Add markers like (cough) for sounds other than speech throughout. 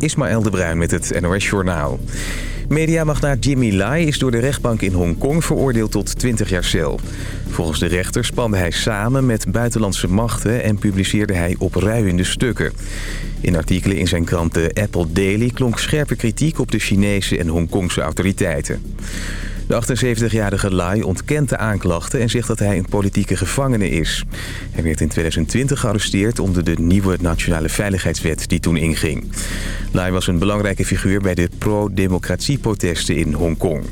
Ismaël de Bruin met het NOS Journaal. Mediamagnaat Jimmy Lai is door de rechtbank in Hongkong veroordeeld tot 20 jaar cel. Volgens de rechter spande hij samen met buitenlandse machten en publiceerde hij opruiende stukken. In artikelen in zijn krant de Apple Daily klonk scherpe kritiek op de Chinese en Hongkongse autoriteiten. De 78-jarige Lai ontkent de aanklachten en zegt dat hij een politieke gevangene is. Hij werd in 2020 gearresteerd onder de nieuwe nationale veiligheidswet die toen inging. Lai was een belangrijke figuur bij de pro-democratie-protesten in Hongkong.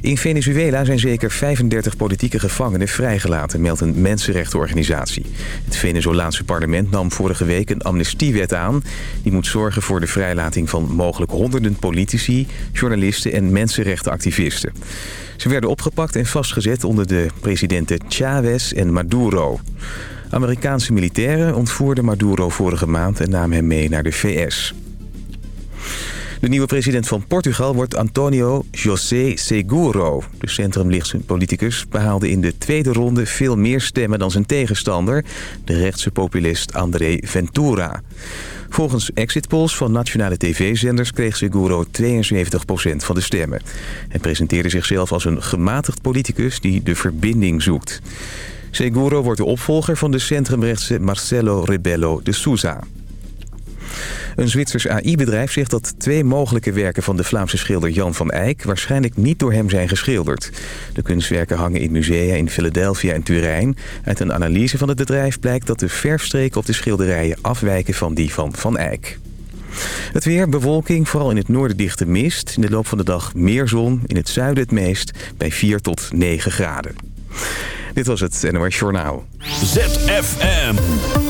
In Venezuela zijn zeker 35 politieke gevangenen vrijgelaten, meldt een mensenrechtenorganisatie. Het Venezolaanse parlement nam vorige week een amnestiewet aan. Die moet zorgen voor de vrijlating van mogelijk honderden politici, journalisten en mensenrechtenactivisten. Ze werden opgepakt en vastgezet onder de presidenten Chavez en Maduro. Amerikaanse militairen ontvoerden Maduro vorige maand en namen hem mee naar de VS. De nieuwe president van Portugal wordt Antonio José Seguro. De centrumlichtse politicus behaalde in de tweede ronde veel meer stemmen dan zijn tegenstander, de rechtse populist André Ventura. Volgens exit polls van nationale tv-zenders kreeg Seguro 72% van de stemmen. Hij presenteerde zichzelf als een gematigd politicus die de verbinding zoekt. Seguro wordt de opvolger van de centrumrechtse Marcelo Rebelo de Sousa. Een Zwitsers AI-bedrijf zegt dat twee mogelijke werken van de Vlaamse schilder Jan van Eyck waarschijnlijk niet door hem zijn geschilderd. De kunstwerken hangen in musea in Philadelphia en Turijn. Uit een analyse van het bedrijf blijkt dat de verfstreken op de schilderijen afwijken van die van Van Eyck. Het weer, bewolking, vooral in het noorden dichte mist. In de loop van de dag meer zon, in het zuiden het meest, bij 4 tot 9 graden. Dit was het NOS Journaal. ZFM.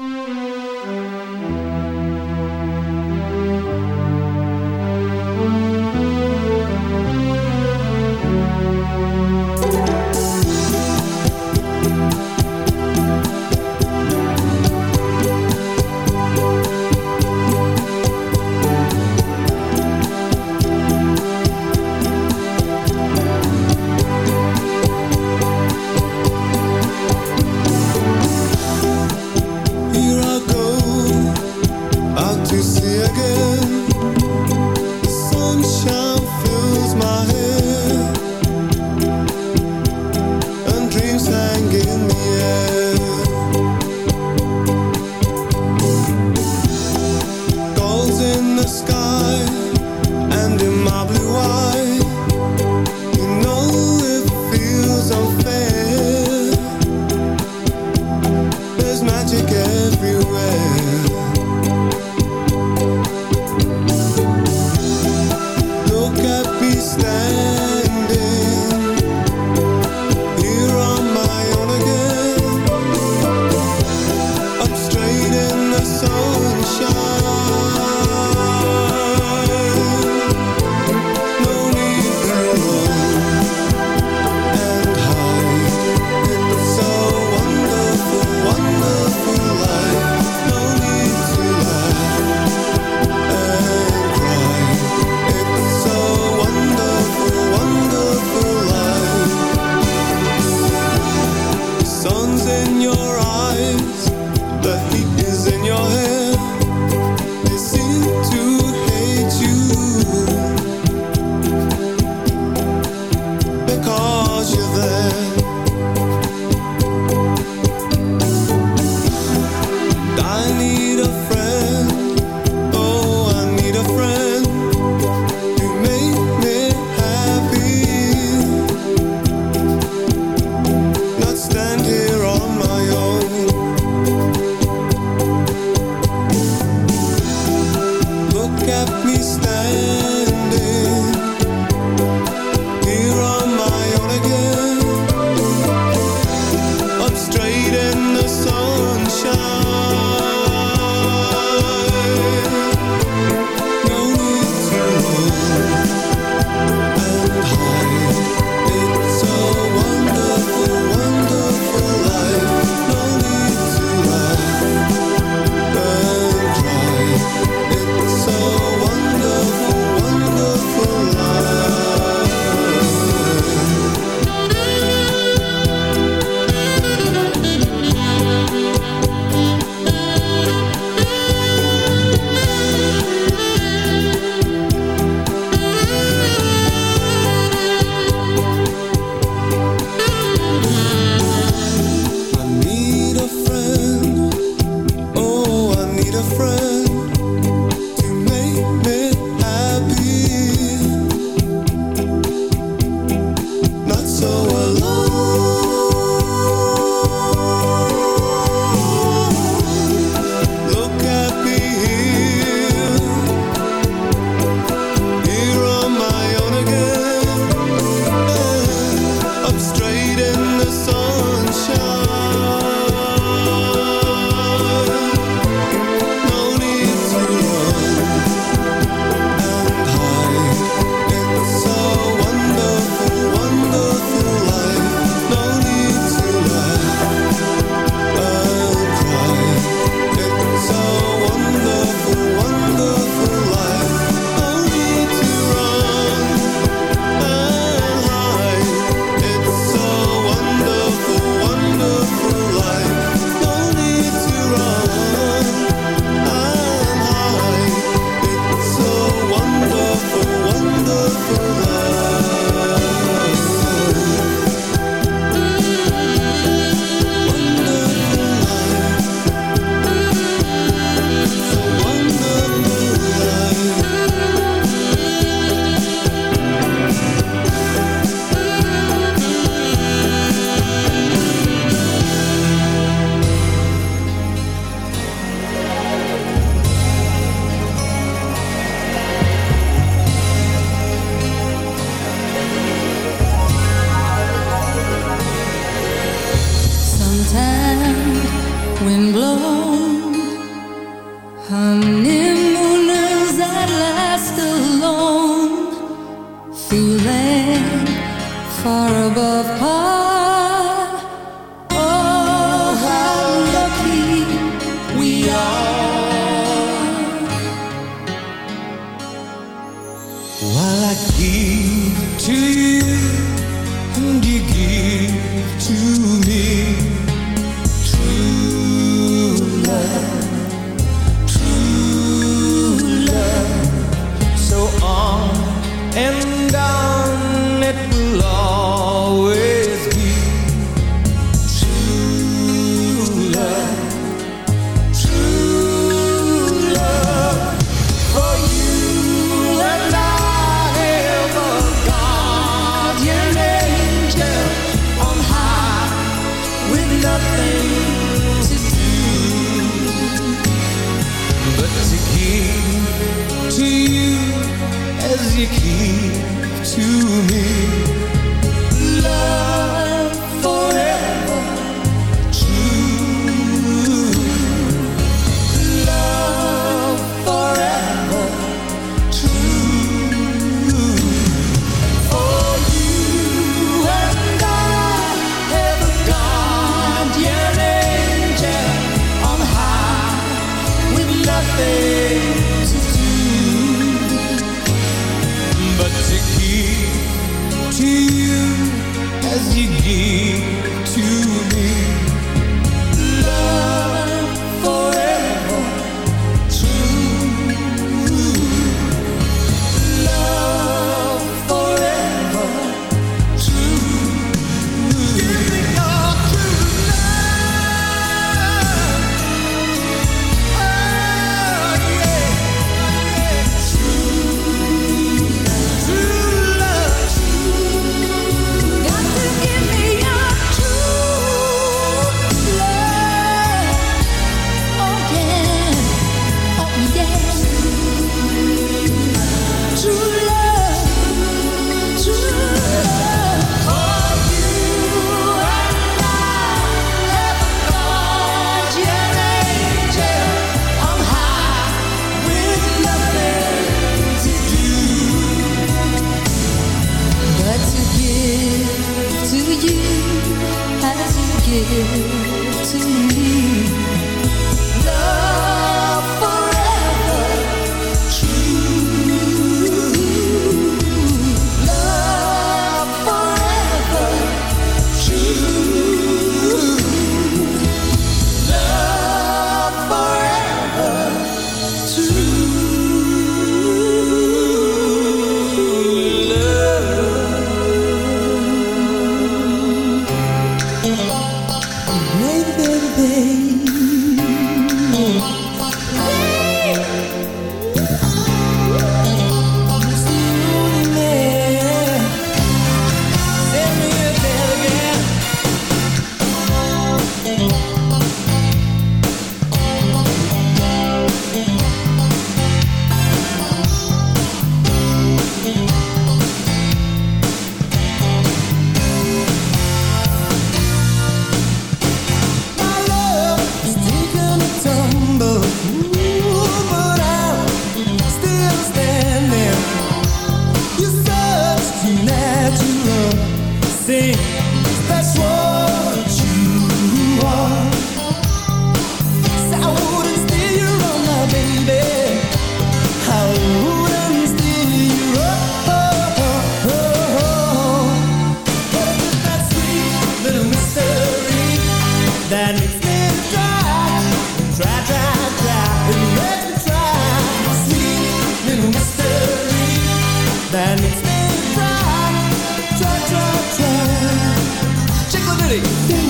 yeah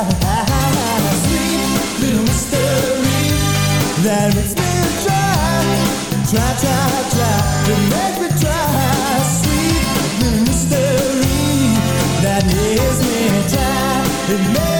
Sweet little mystery that me me try. Sweet little mystery that makes me try.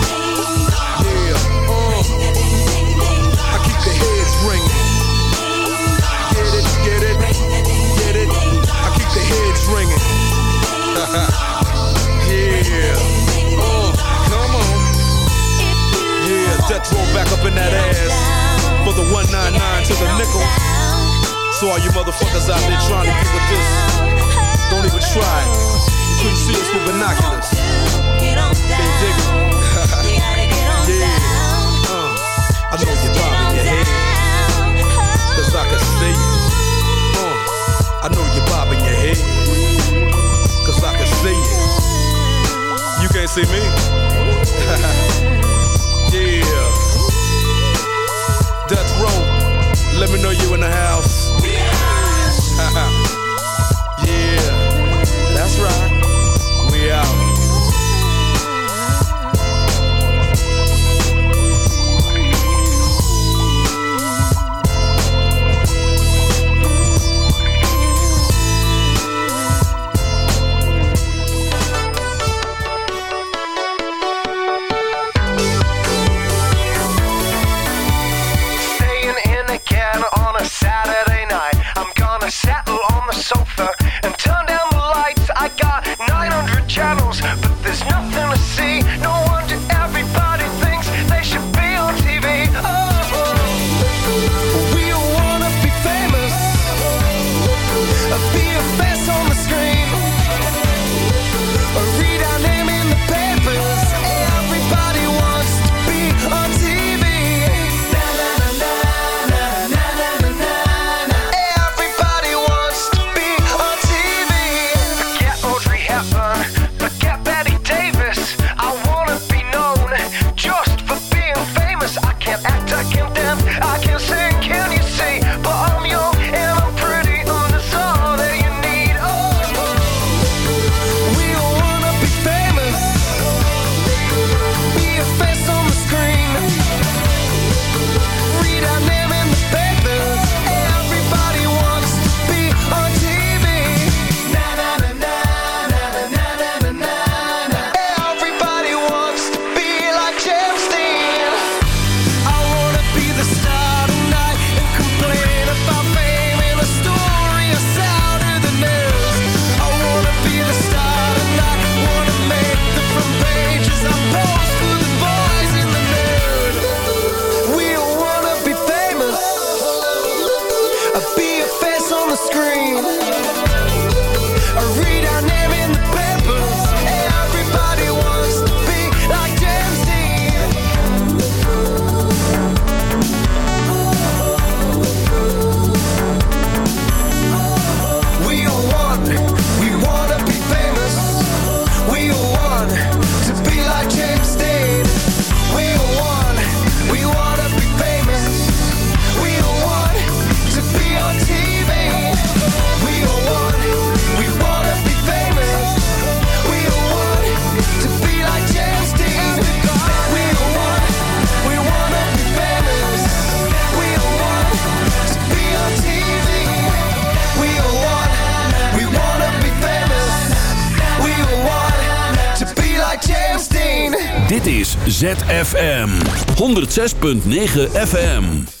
Couldn't see us with binoculars. Can't dig it. yeah. Uh, I know you're bobbing your head, cause I can see you. Uh, I know you're bobbing your head, cause I can see you. You can't see me. (laughs) yeah. Death row. Let me know you in the house. ZFM 106.9 FM.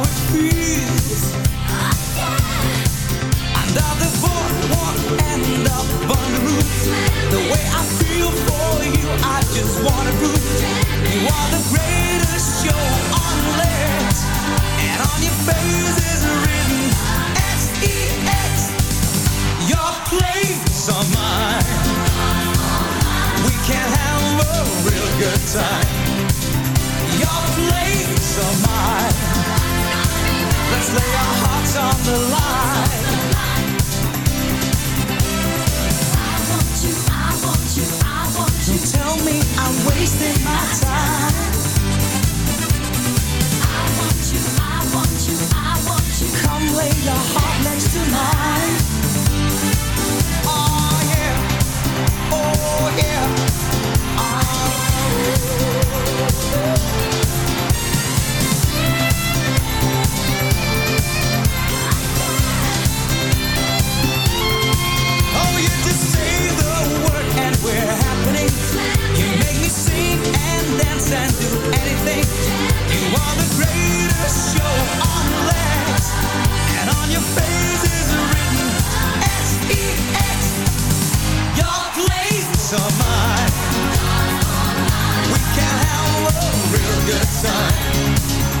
The way I feel for you, I just wanna prove you are the greatest show on legs. And on your face is written S-E-X. Your place are mine. We can have a real good time. Your place are mine. Let's lay our hearts on the line. you tell me I'm wasting my time. I want you, I want you, I want you. Come lay your heart next to mine. Oh yeah, oh yeah. and do anything. You are the greatest show on legs, and on your face is written S-E-X. Your place are mine. We can have a real good time.